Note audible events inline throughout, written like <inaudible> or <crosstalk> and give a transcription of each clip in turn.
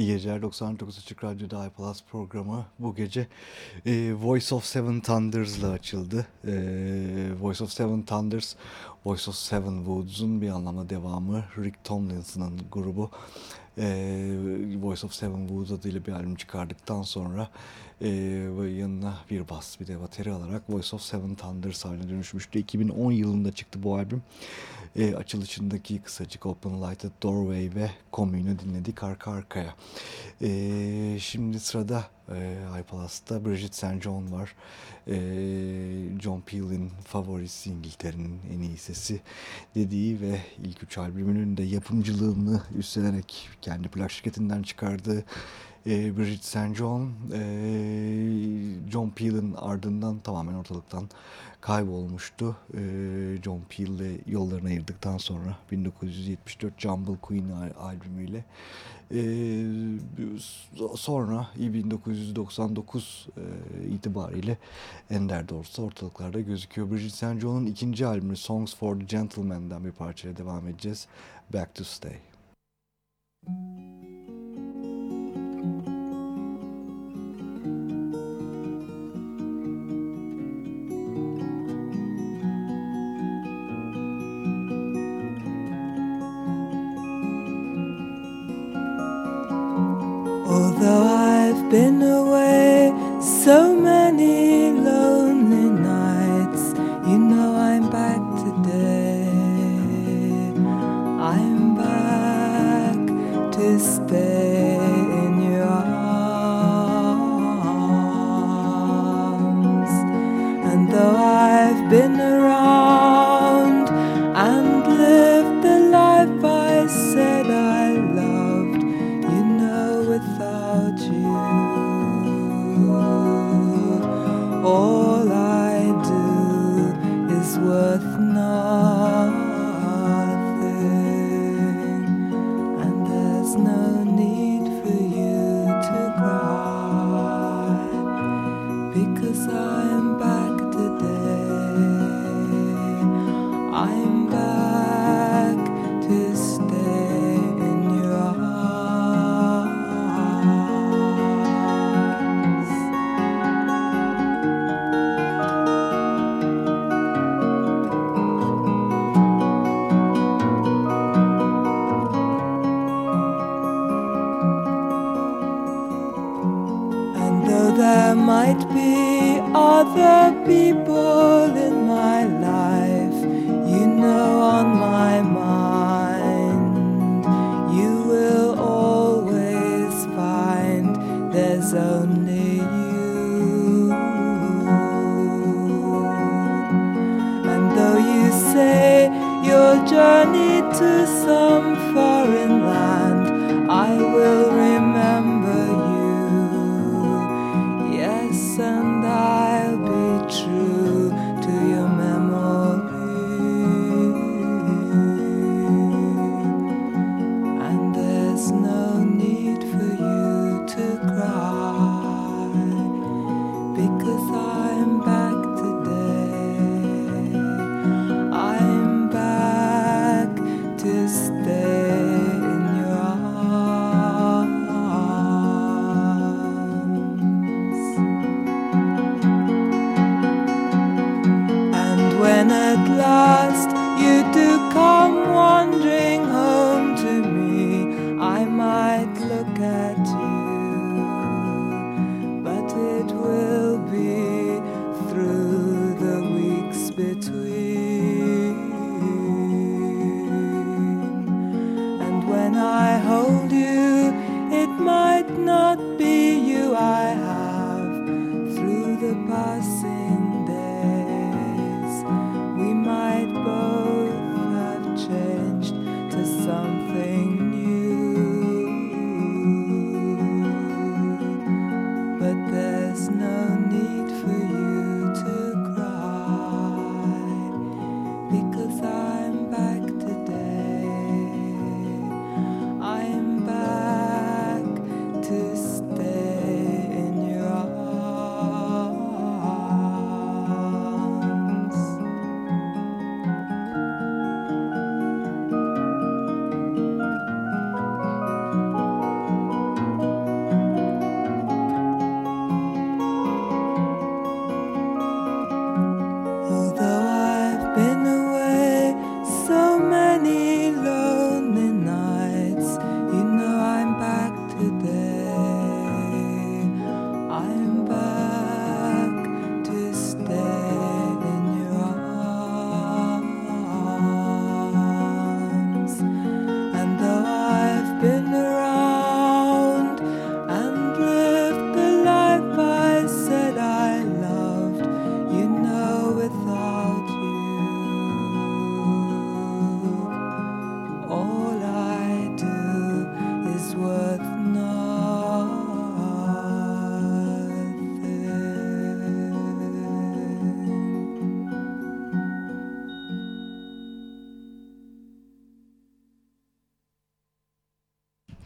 İyi geceler 99 Açık Radyo'da iPlus programı bu gece e, Voice of Seven Thunders'la açıldı. E, Voice of Seven Thunders, Voice of Seven Woods'un bir anlamda devamı Rick Tomlinson'ın grubu. E, Voice of Seven Woods adıyla bir albüm çıkardıktan sonra e, yanına bir bas bir de bateri alarak Voice of Seven Thunders haline dönüşmüştü. 2010 yılında çıktı bu albüm e, açılışındaki kısacık Open Lighted Doorway ve Commune'u dinledik arka arkaya. E, şimdi sırada e, iPalas'ta. Bridget St. John var. E, John Peel'in favorisi İngiltere'nin en iyi sesi dediği ve ilk üç albümünün de yapımcılığını üstlenerek kendi plak şirketinden çıkardığı e, Bridget St. John, e, John Peel'in ardından tamamen ortalıktan kaybolmuştu. E, John Peel ile yollarını ayırdıktan sonra 1974 Jumble Queen albümüyle. Sonra 1999 e, itibariyle Ender de ortalıklarda gözüküyor. Bridget St. John'un ikinci albümü Songs for the Gentleman'dan bir parçaya devam edeceğiz. Back to Stay. Müzik Although been away so many lonely nights, you know I'm back today. I'm back to stay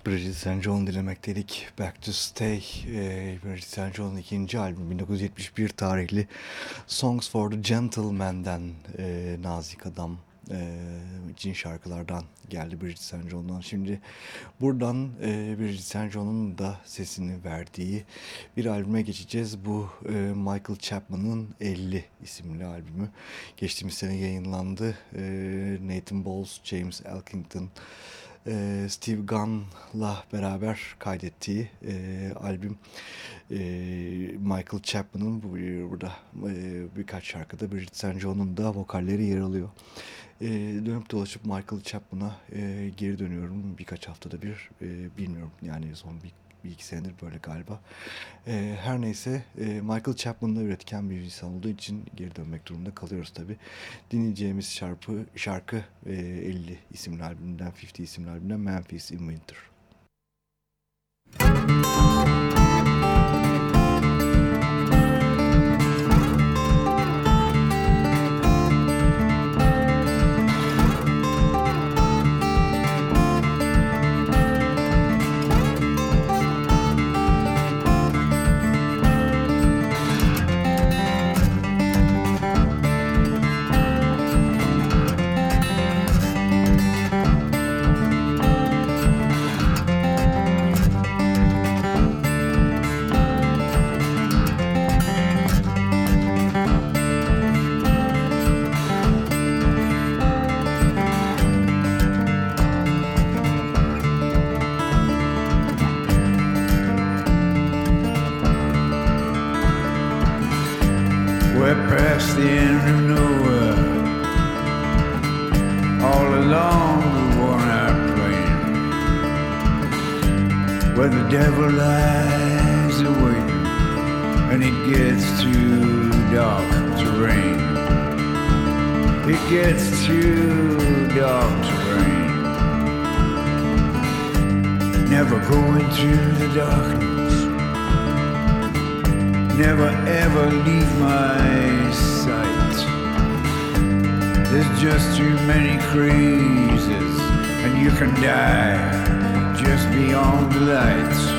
Bridget St. John dinlemekteydik. Back to Stay. E, Bridget St. John'un ikinci albümü 1971 tarihli Songs for the Gentleman'den e, Nazik Adam e, cin şarkılardan geldi Bridget St. John'dan. Şimdi buradan e, Bridget St. John'un da sesini verdiği bir albüme geçeceğiz. Bu e, Michael Chapman'ın 50 isimli albümü. Geçtiğimiz sene yayınlandı. E, Nathan Bowles, James Elkington, e, Steve Gunn'la beraber kaydettiği e, albüm e, Michael Chapman'ın bu, burada e, birkaç şarkıda Bridget St. John'un da vokalleri yer alıyor. E, dönüp dolaşıp Michael Chapman'a e, geri dönüyorum birkaç haftada bir e, bilmiyorum yani son bir bir iki senedir böyle galiba. E, her neyse e, Michael Chapman'la üretken bir insan olduğu için geri dönmek durumunda kalıyoruz tabi. Dinleyeceğimiz şarkı, şarkı e, 50 isimli albümünden, 50 isimli albümünden Memphis in Winter. Müzik along the worn-out plain where the devil lies awake and it gets too dark to rain. It gets too dark to rain. Never going through the darkness. Never ever leave my sight. There's just too many crazes, and you can die just beyond the lights.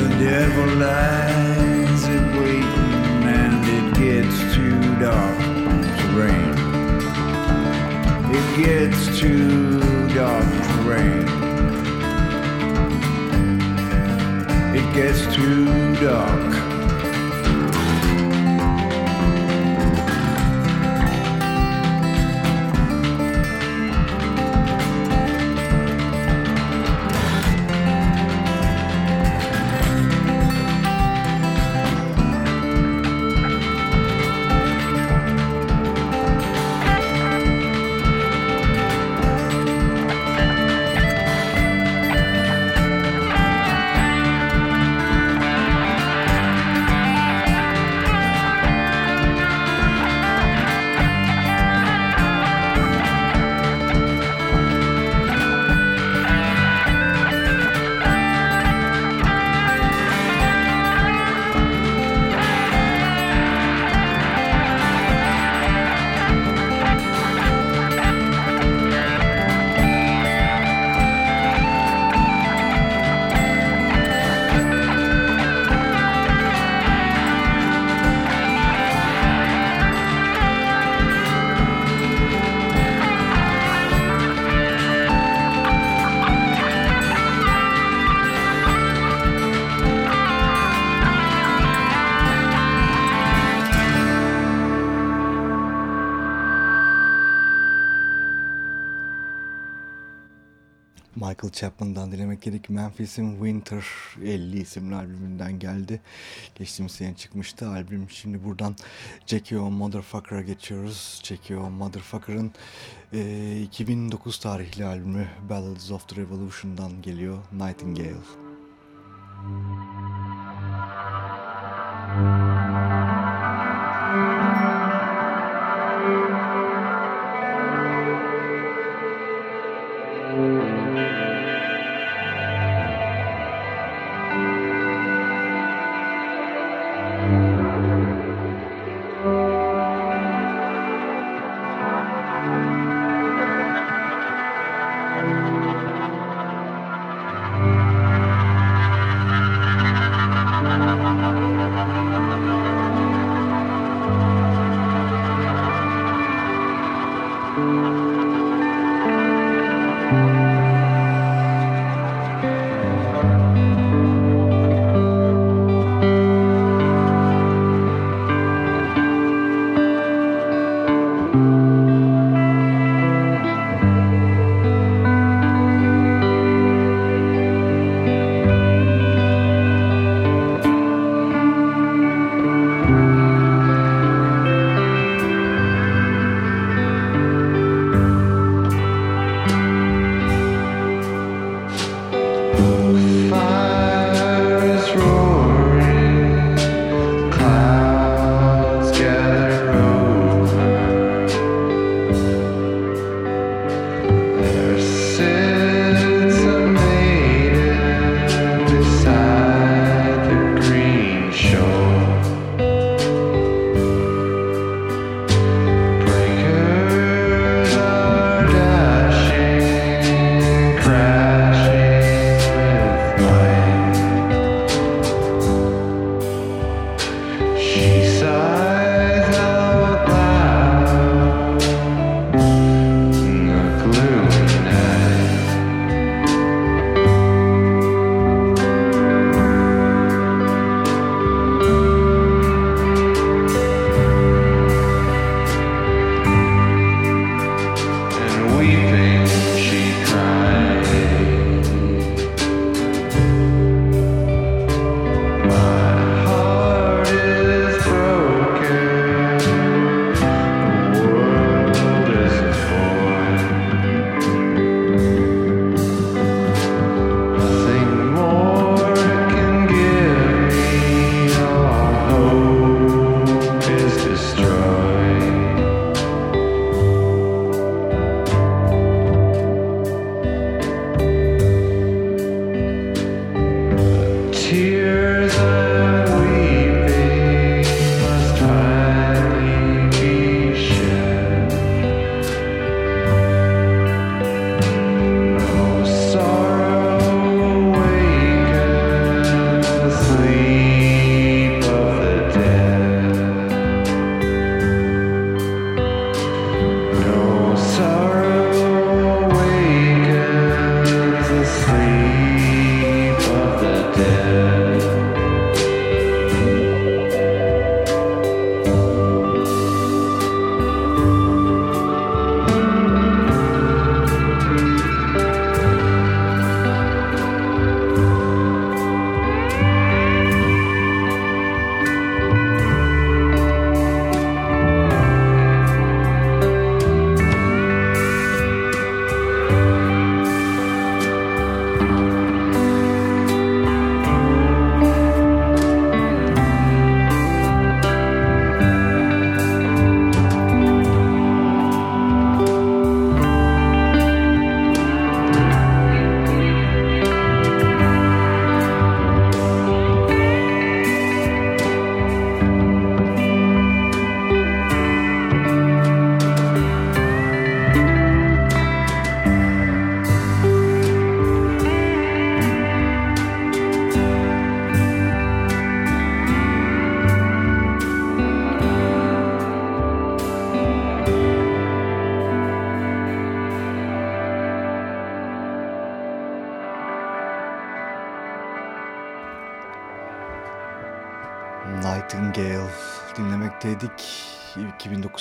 The devil lies in waiting and it gets too dark to rain. It gets too dark to rain. It gets too dark. Chapman'dan dinlemek gerek. Memphis'in Winter 50 isimli albümünden geldi. Geçtiğimiz sene çıkmıştı albüm. Şimdi buradan Jackie O Motherfucker'a geçiyoruz. Jackie O Motherfucker'ın e, 2009 tarihli albümü Ballads of the Revolution'dan geliyor. Nightingale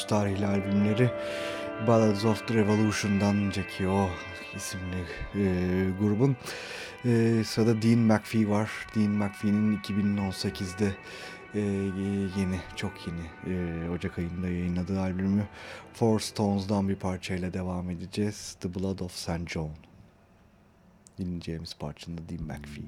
tarihli albümleri Ballads of the Revolution'dan Jackie O isimli e, grubun. E, sırada Dean McPhee var. Dean McPhee'nin 2018'de e, yeni, çok yeni e, Ocak ayında yayınladığı albümü Four Stones'dan bir parçayla devam edeceğiz. The Blood of St. John. Dinleyeceğimiz parçanın Dean McPhee.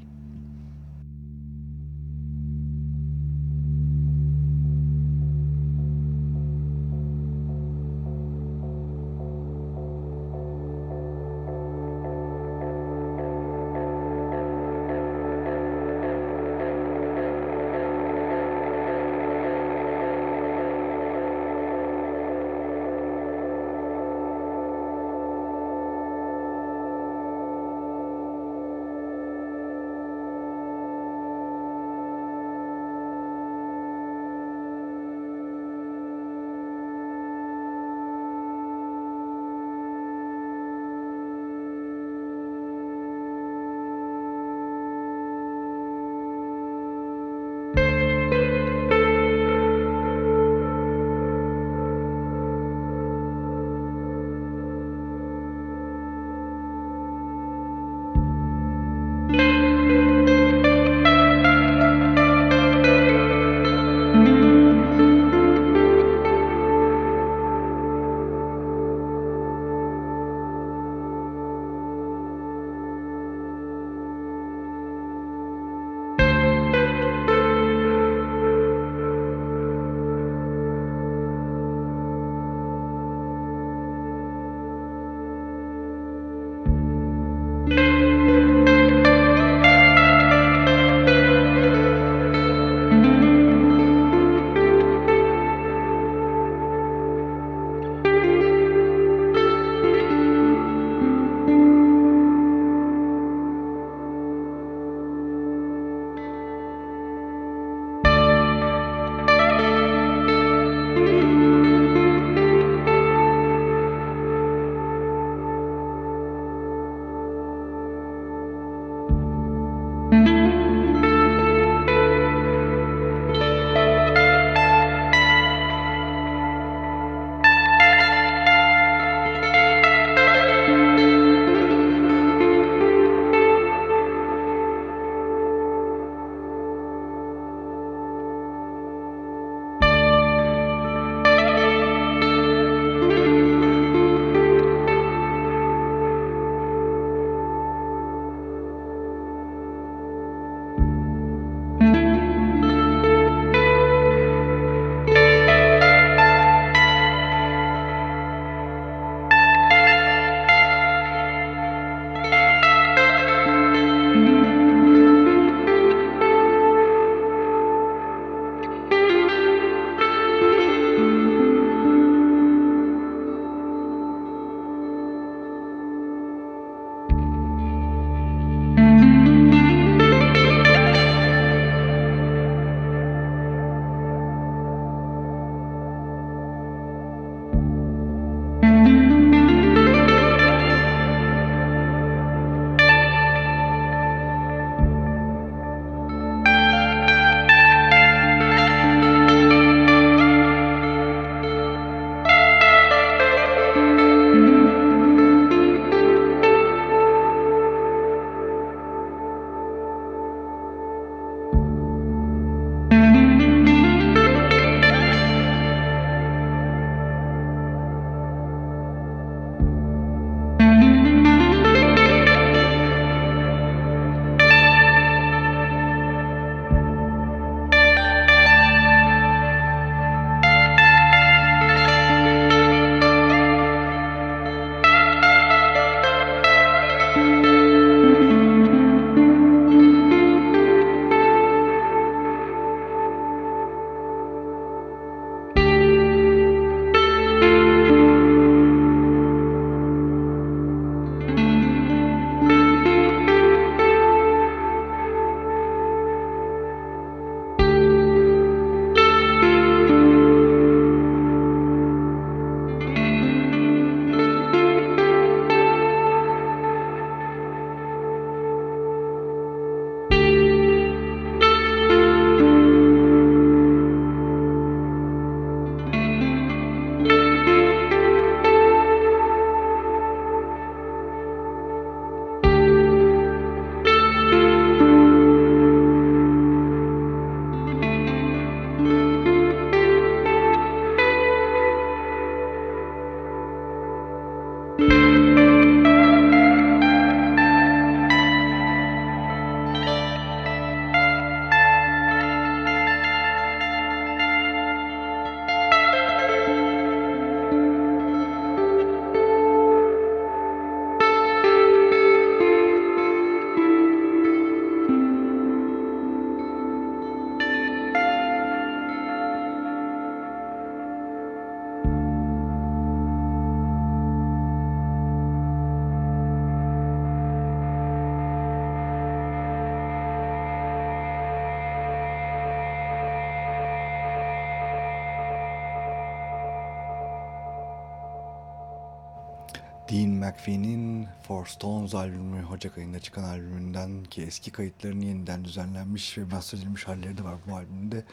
Dean McPhee'nin Four Stones albümü Ocak ayında çıkan albümünden ki eski kayıtların yeniden düzenlenmiş ve bahsedilmiş halleri de var bu albümde.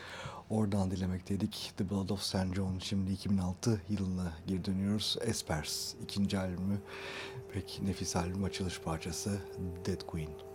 Oradan dilemekteydik. The Blood of St. John. Şimdi 2006 yılına geri dönüyoruz. Espers ikinci albümü. Pek nefis albüm açılış parçası Dead Queen.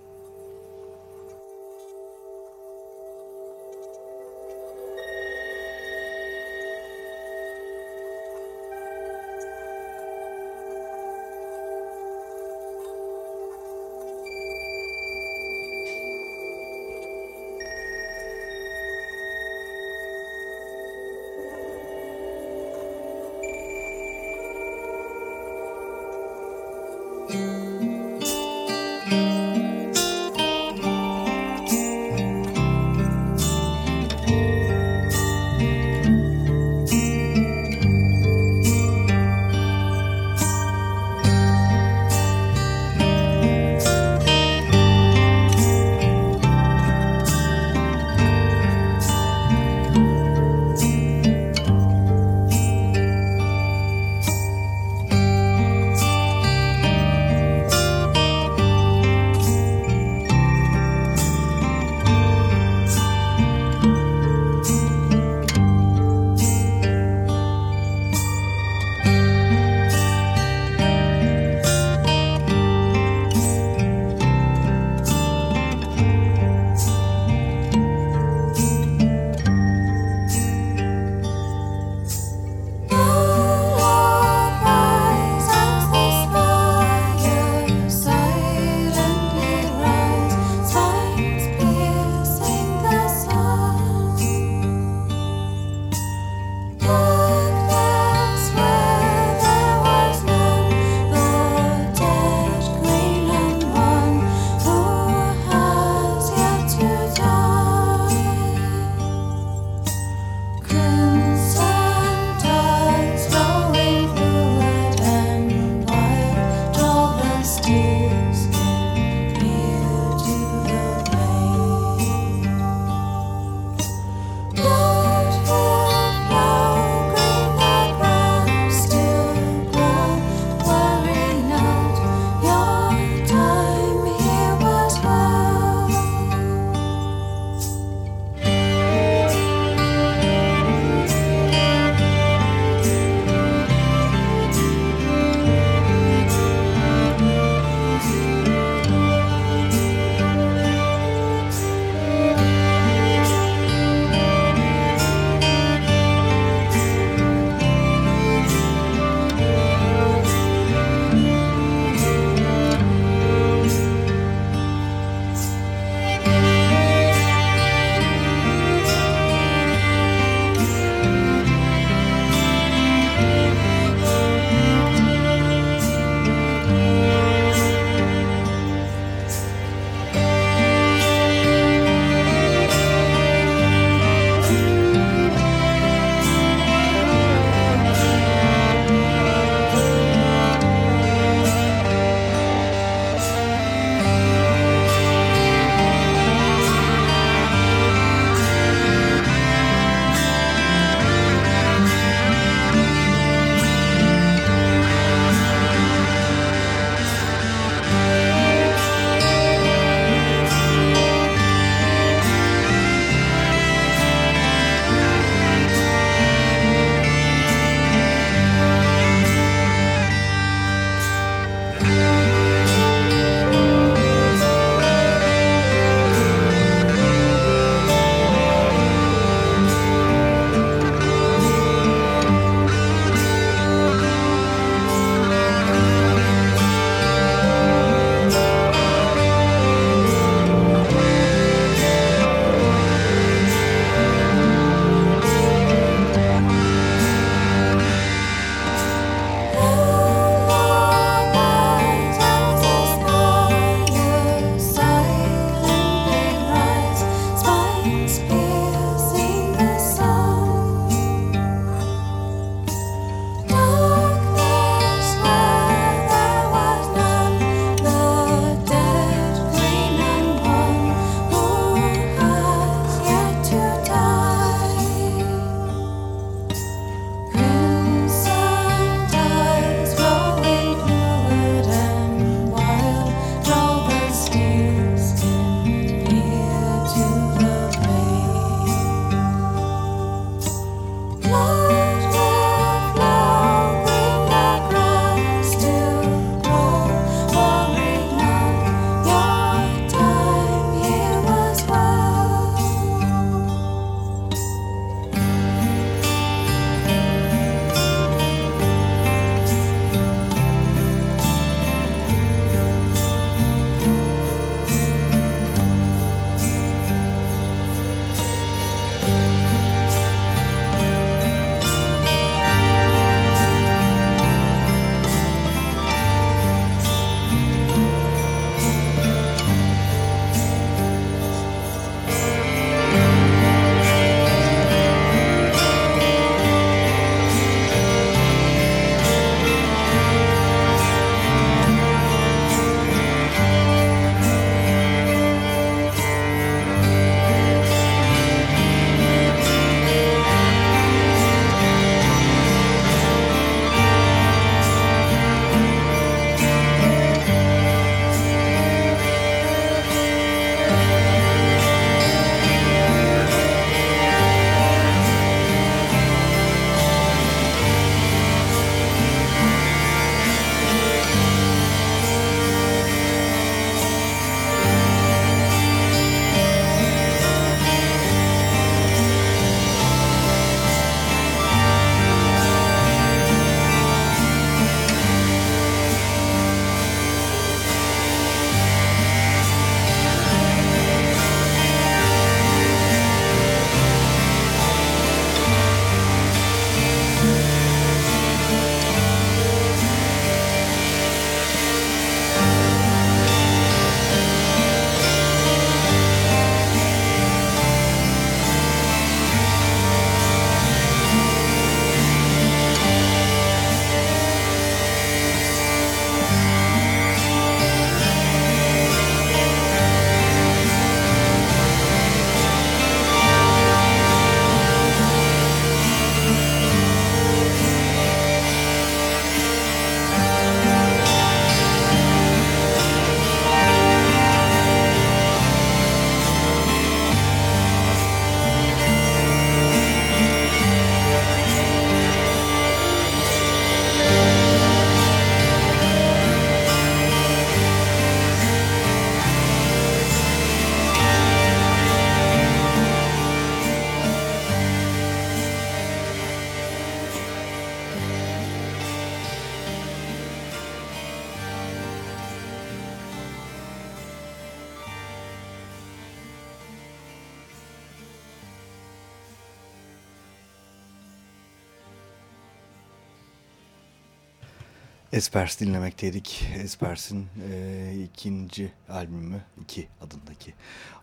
Espers dinlemekteydik. Espers'in e, ikinci albümü, iki adındaki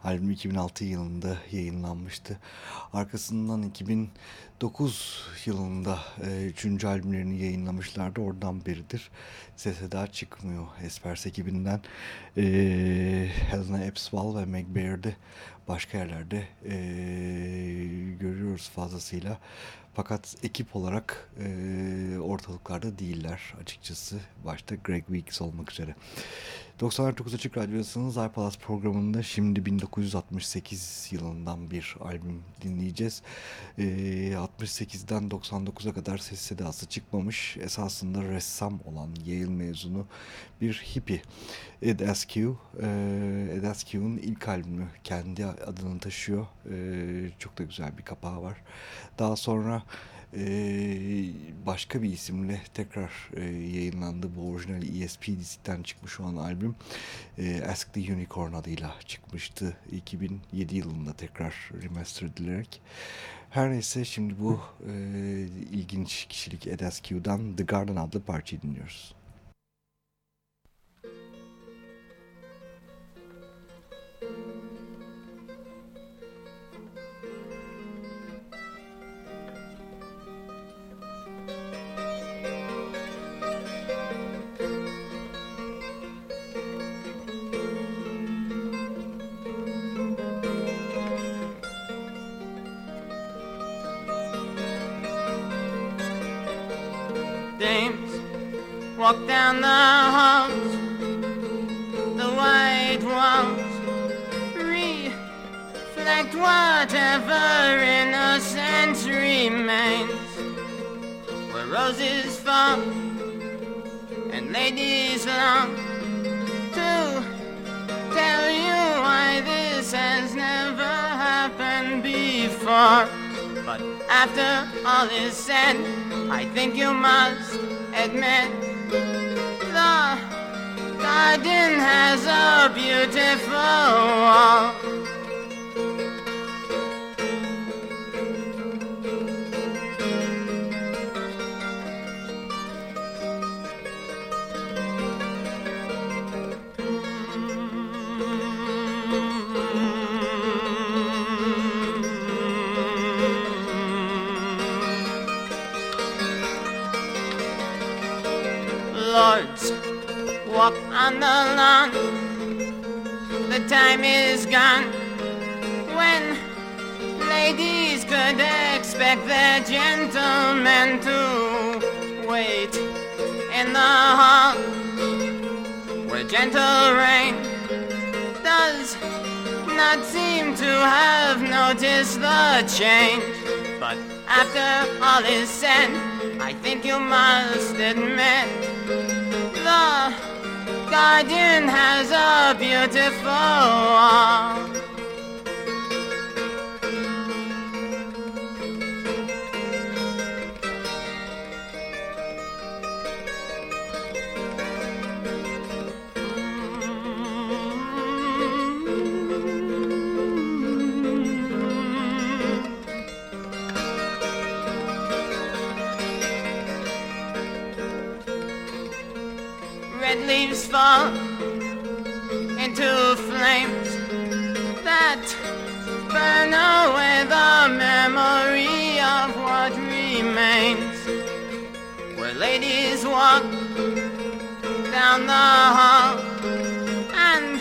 albüm 2006 yılında yayınlanmıştı. Arkasından 2009 yılında e, üçüncü albümlerini yayınlamışlardı. Oradan biridir. Sese daha çıkmıyor Espers ekibinden. E, Helena Epswall ve Meg Baird'i başka yerlerde e, görüyoruz fazlasıyla. Fakat ekip olarak e, ortalıklarda değiller açıkçası. Başta Greg Weeks olmak üzere. 99 Açık Radyosu'nun iPalaz programında şimdi 1968 yılından bir albüm dinleyeceğiz. E, 68'den 99'a kadar ses sedası çıkmamış. Esasında ressam olan Yale mezunu bir hippie. Ed Askew. E, Ed Askew'un ilk albümü kendi adını taşıyor. E, çok da güzel bir kapağı var. Daha sonra başka bir isimle tekrar e, yayınlandı. Bu orijinal ESP diziden çıkmış olan albüm e, Ask the Unicorn adıyla çıkmıştı. 2007 yılında tekrar remaster edilerek. Her neyse şimdi bu e, ilginç kişilik Ed Askew'dan The Garden adlı parçayı dinliyoruz. Walk down the halls, the white walls reflect whatever innocence remains. Where roses fall and ladies long to tell you why this has never happened before. But after all is said, I think you must admit the garden has a beautiful wall. On the lawn. The time is gone when ladies could expect their gentlemen to wait in the hall where gentle rain does not seem to have noticed the change. But after all is said, I think you must admit the garden has a beautiful wall. Leaves fall into flames that burn away the memory of what remains. Where ladies walk down the hall and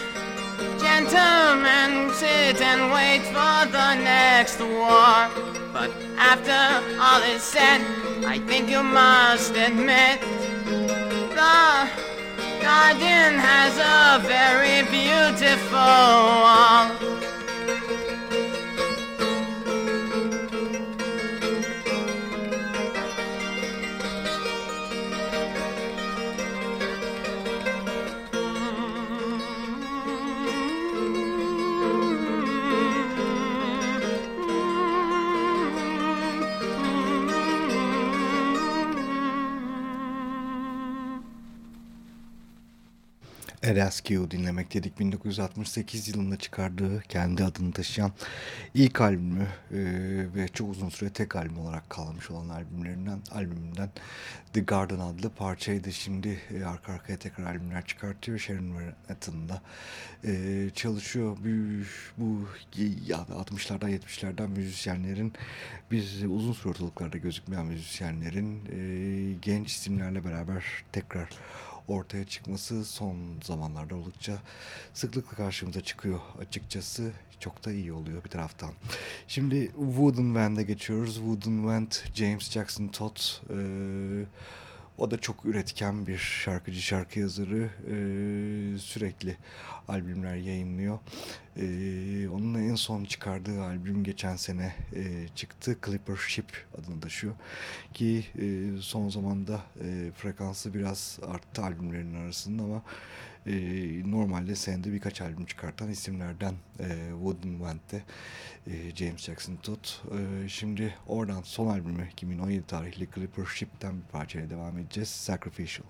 gentlemen sit and wait for the next war. But after all is said, I think you must admit the garden has a very beautiful wall. LSQ dinlemek dedik. 1968 yılında çıkardığı kendi adını taşıyan ilk albümü e, ve çok uzun süre tek albüm olarak kalmış olan albümlerinden albümünden The Garden adlı parçaydı. Şimdi e, arka arkaya tekrar albümler çıkartıyor. Sharon Manhattan'da e, çalışıyor. Bu, bu ya 60'lardan 70'lerden müzisyenlerin biz uzun süre ortalıklarda gözükmeyen müzisyenlerin e, genç isimlerle beraber tekrar ortaya çıkması son zamanlarda oldukça sıklıkla karşımıza çıkıyor açıkçası. Çok da iyi oluyor bir taraftan. Şimdi Wooden Wand'e geçiyoruz. Wooden Wand, James Jackson Todd. Ee, o da çok üretken bir şarkıcı, şarkı yazarı. Ee, sürekli albümler yayınlıyor. Ee, onun en son çıkardığı albüm geçen sene e, çıktı. Clipper Ship adını taşıyor. Ki e, son zamanda e, frekansı biraz arttı albümlerin arasında ama e, normalde senede birkaç albüm çıkartan isimlerden e, Wooden Went'te e, James Jackson Tut. E, şimdi oradan son albümü 2017 tarihli Clipper Ship'ten bir parçaya devam edeceğiz. Sacrificial.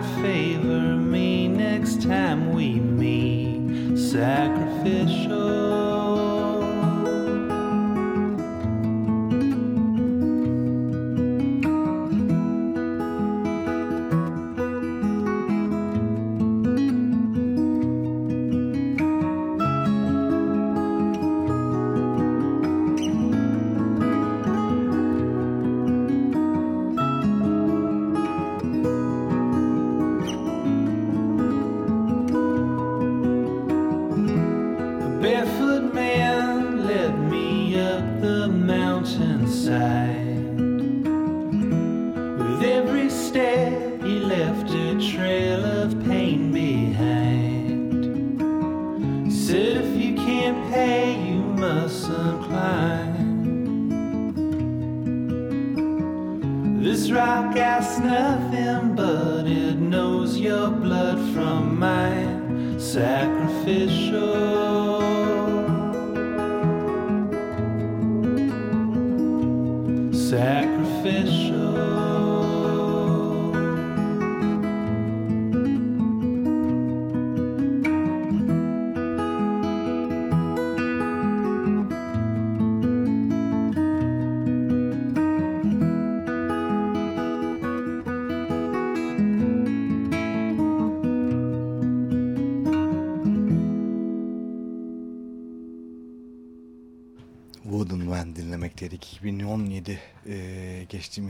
Might favor me next time we meet. Sacrificial.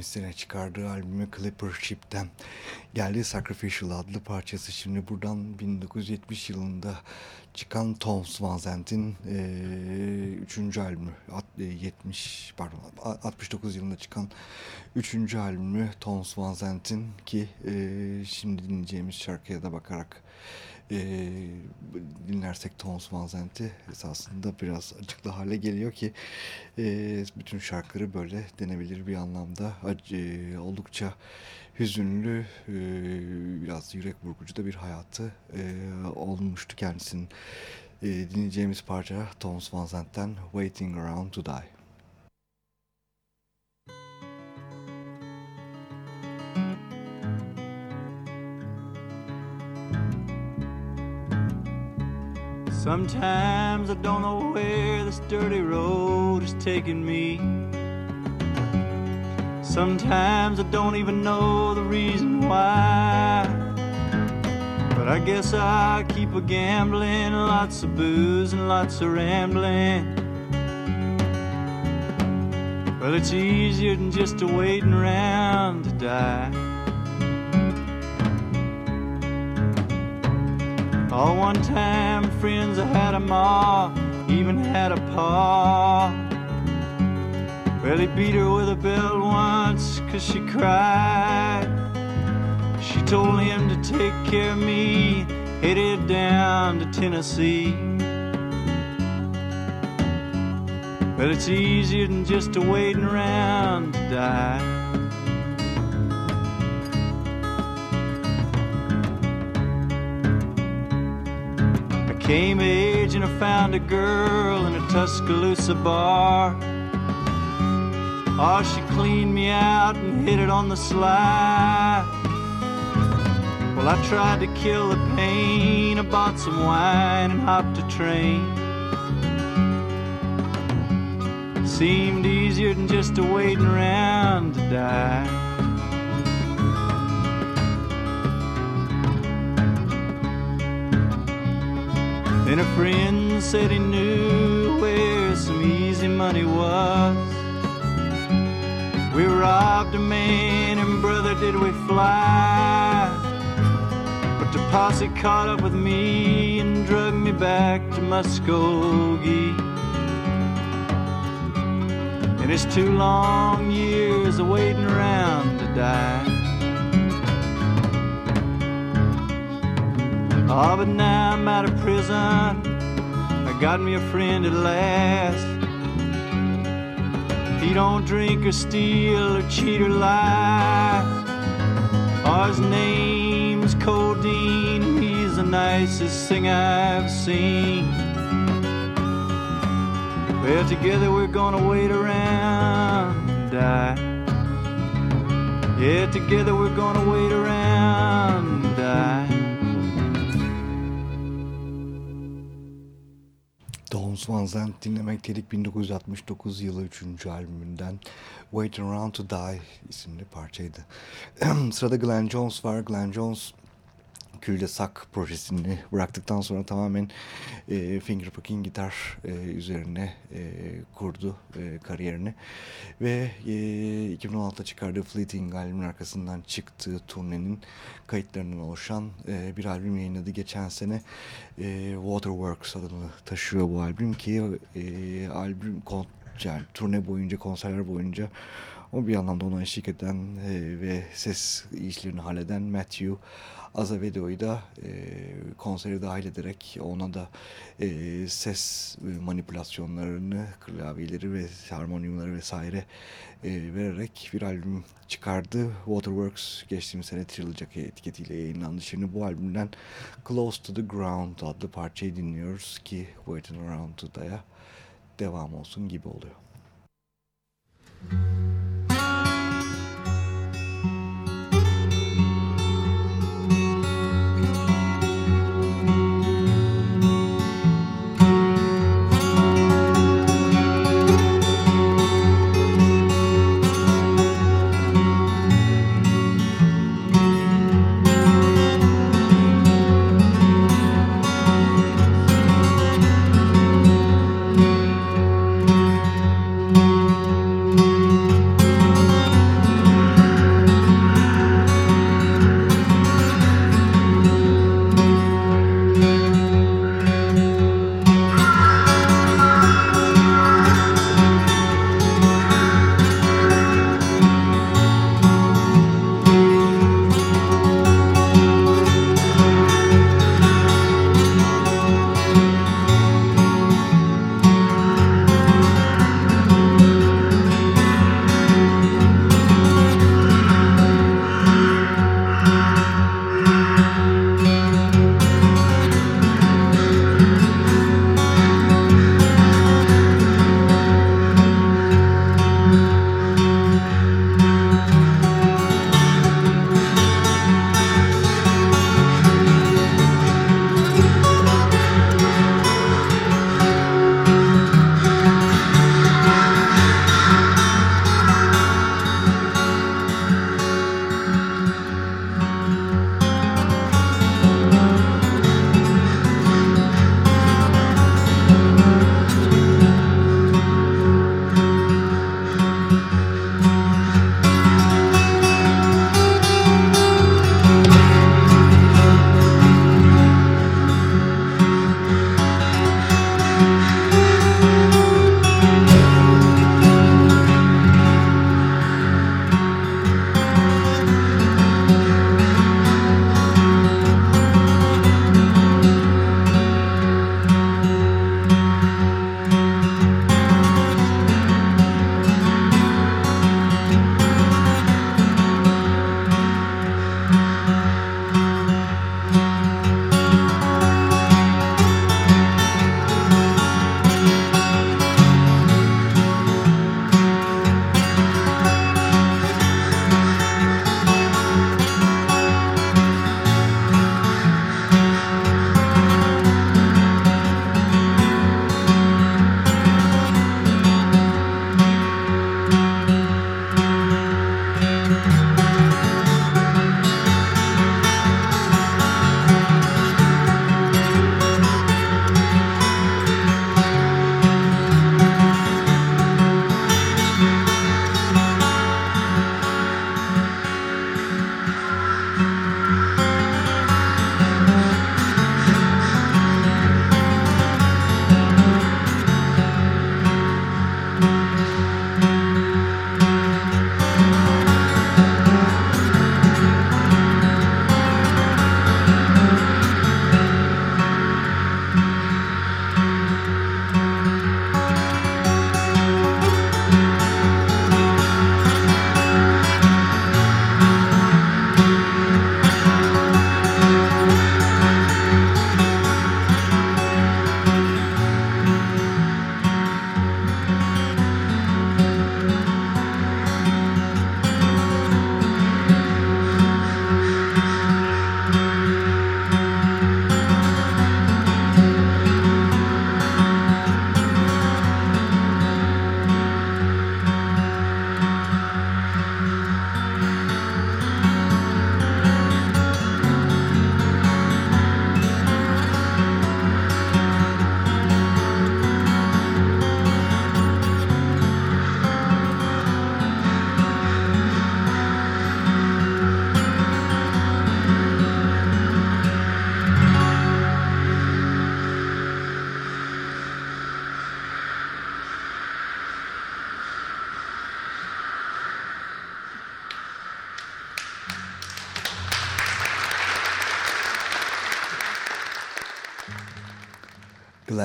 Sene çıkardığı albümü Clipper Ship'ten geldi Sacrificial adlı parçası. Şimdi buradan 1970 yılında çıkan Tom Van Zandt'in e, 3. albümü 70 pardon 69 yılında çıkan 3. albümü Tom Van Zandt'in ki e, şimdi dinleyeceğimiz şarkıya da bakarak e, dinlersek Tones Van Zandt'i esasında biraz açıklı hale geliyor ki e, bütün şarkıları böyle denebilir bir anlamda e, oldukça hüzünlü e, biraz yürek burkucu da bir hayatı e, olmuştu kendisinin e, dinleyeceğimiz parça Tones Van Zandt'ten Waiting Around to Die. Sometimes I don't know where this dirty road is taking me. Sometimes I don't even know the reason why. But I guess I keep a gambling, lots of booze and lots of rambling. Well, it's easier than just a waiting around to die. All one time friends, I had a ma, even had a pa. Well, he beat her with a belt once, cause she cried. She told him to take care of me, headed down to Tennessee. But it's easier than just a waiting around to die. Came age and I found a girl in a Tuscaloosa bar. Oh, she cleaned me out and hit it on the slide. Well, I tried to kill the pain. I bought some wine and hopped a train. Seemed easier than just a waiting around to die. Then a friend said he knew where some easy money was. We robbed a man and brother did we fly. But the posse caught up with me and drug me back to Muskogee. And it's two long years of waiting around to die. Mm-hmm. Oh, but now I'm out of prison. I got me a friend at last. He don't drink or steal or cheat or lie. Oh, his name's Codeine. He's the nicest thing I've seen. Well, together we're gonna wait around and die. Yeah, together we're gonna wait around and die. Van Zandt dinlemekteydik 1969 yılı 3. albümünden Waiting Around to Die isimli parçaydı. <clears throat> Sırada Glenn Jones var. Glenn Jones Külde Sak projesini bıraktıktan sonra tamamen e, fingerpicking gitar e, üzerine e, kurdu e, kariyerini ve e, 2016'da çıkardığı Fleeting albümün arkasından çıktığı turnenin kayıtlarından oluşan e, bir albüm yayınladı. Geçen sene e, Waterworks adını taşıyor bu albüm ki e, albüm yani turne boyunca konserler boyunca o bir yandan da ona eşlik eden e, ve ses işlerini halleden Matthew Azevedo'yu da e, konsere dahil ederek ona da e, ses manipülasyonlarını, klavyeleri ve harmonyumları vesaire e, vererek bir albüm çıkardı. Waterworks geçtiğimiz sene Trilogy etiketiyle yayınlandı. Şimdi bu albümden Close to the Ground adlı parçayı dinliyoruz ki Waiting Around to Die'ya devam olsun gibi oluyor. Müzik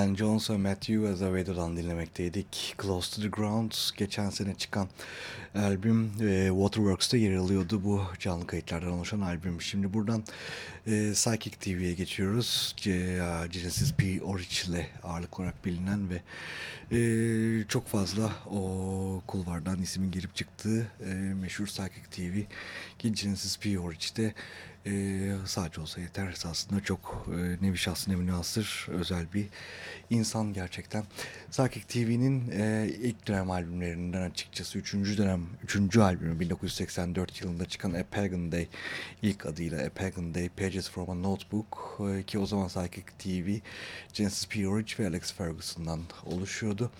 Glenn Jones ve Matthew Azevedo'dan dinlemekteydik. Close to the Ground geçen sene çıkan albüm e, Waterworks'ta yer alıyordu bu canlı kayıtlardan oluşan albüm. Şimdi buradan e, Psychic TV'ye geçiyoruz. C Genesis P. Orich ile ağırlık olarak bilinen ve e, çok fazla o kulvardan ismin girip çıktığı e, meşhur Psychic TV ki Genesis P. Orich'te e, sadece olsa yeter. Esasında çok e, nevi şahsı nevi münasır özel bir insan gerçekten. Sakik TV'nin e, ilk dönem albümlerinden açıkçası 3. dönem 3. albümü 1984 yılında çıkan A Pagan Day ilk adıyla A Pagan Day Pages from a Notebook e, ki o zaman Psychic TV Genesis P. Orridge ve Alex Ferguson'dan oluşuyordu.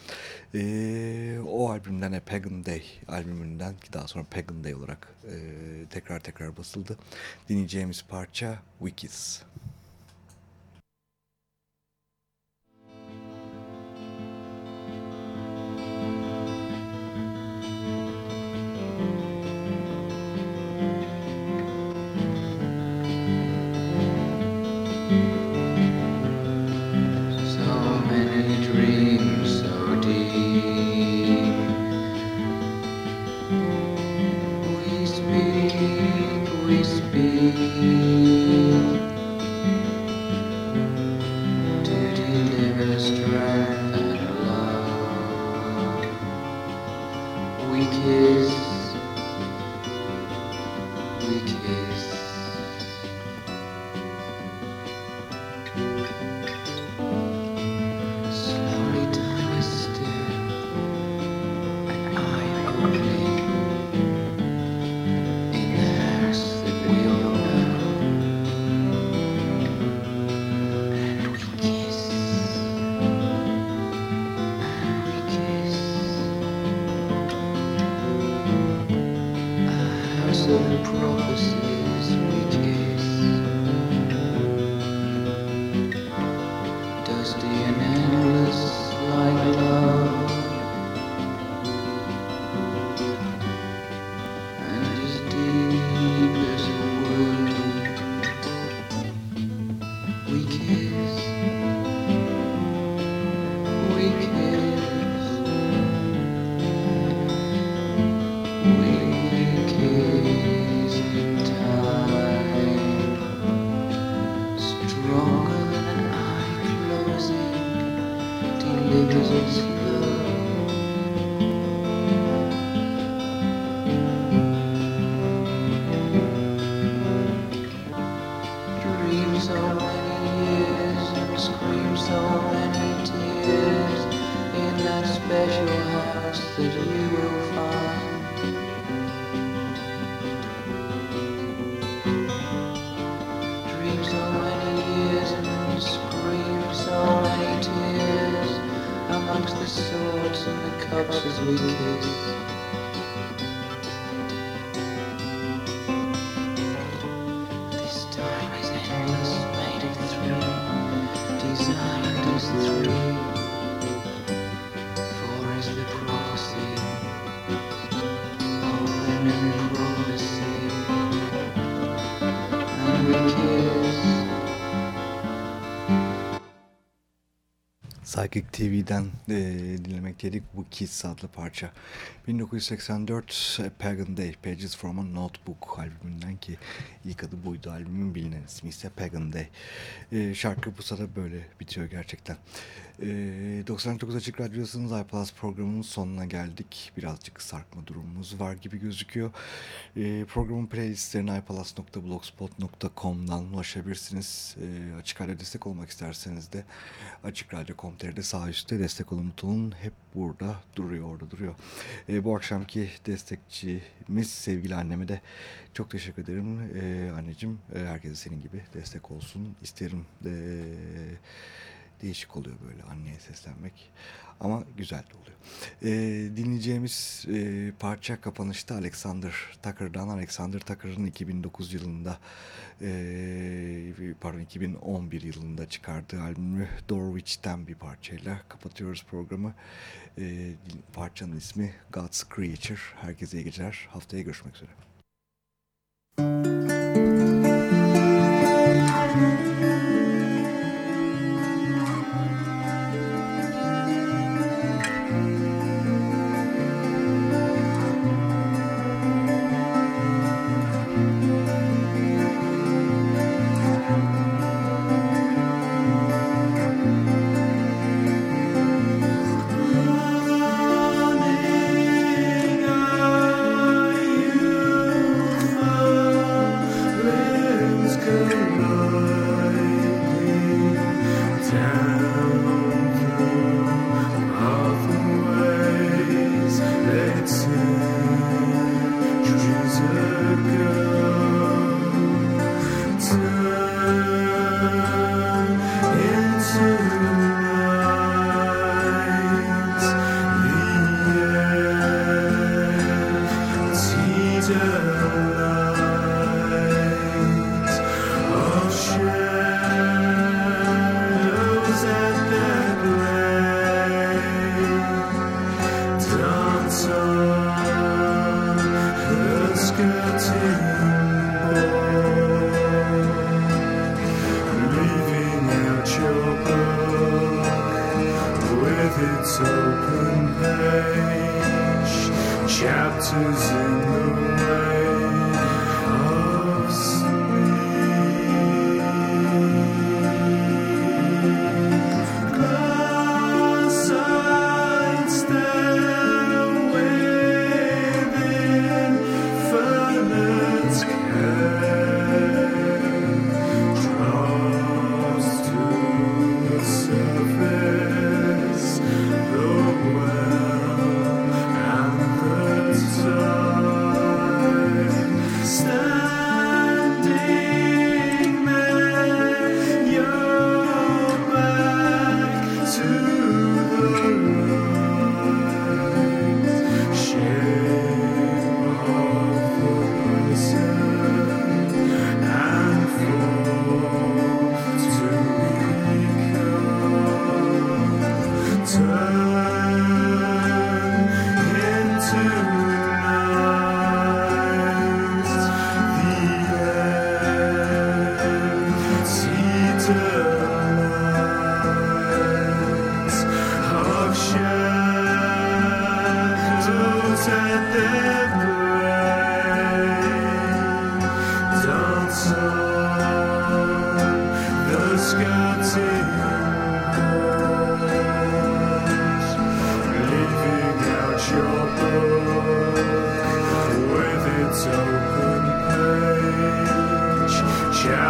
E, o albümden A Pagan Day albümünden ki daha sonra Pagan Day olarak e, tekrar tekrar basıldı. Dinleyeceğimiz parça Wikis. Amen. Psychic TV'den e, dinlemekteydik bu Kiss adlı parça. 1984 A Pagan Day Pages from a Notebook albümünden ki ilk adı buydu albümün bilinen ismi ise Pagan Day. E, şarkı bu sırada böyle bitiyor gerçekten. E, 99 Açık Radyosu'nun iPlus programının sonuna geldik. Birazcık sarkma durumumuz var gibi gözüküyor. E, programın playlistlerine iPlus.blogspot.com'dan ulaşabilirsiniz. E, açık Radyo destek olmak isterseniz de Açık Radyo.com.tr'de sağ üstte destek olun butonun hep burada duruyor orada duruyor. E, bu akşamki destekçimiz sevgili anneme de çok teşekkür ederim. E, anneciğim e, herkese senin gibi destek olsun isterim. E, değişik oluyor böyle anneye seslenmek ama güzel de oluyor. E, dinleyeceğimiz e, parça kapanışta Alexander Tucker'dan Alexander Tucker'ın 2009 yılında e, pardon 2011 yılında çıkardığı albümü Dorwitch'ten bir parçayla kapatıyoruz programı. E, parçanın ismi God's Creature. Herkese iyi geceler. Haftaya görüşmek üzere. Ay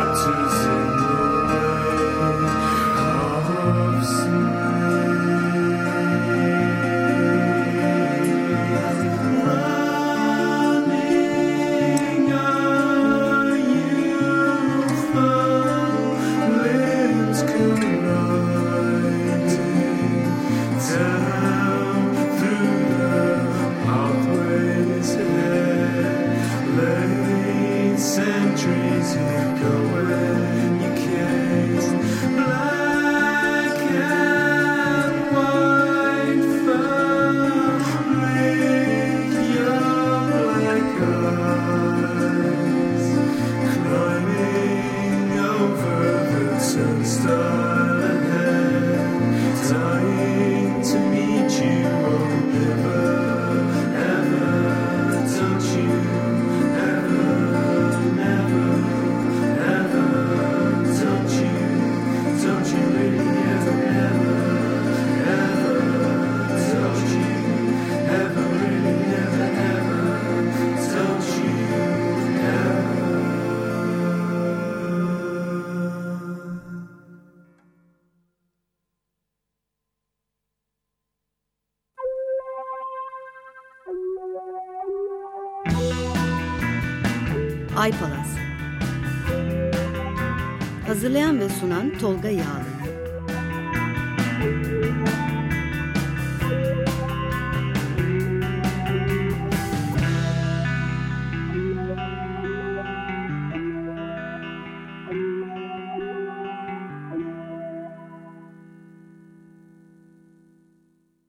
Palas. Tolga Yağlı.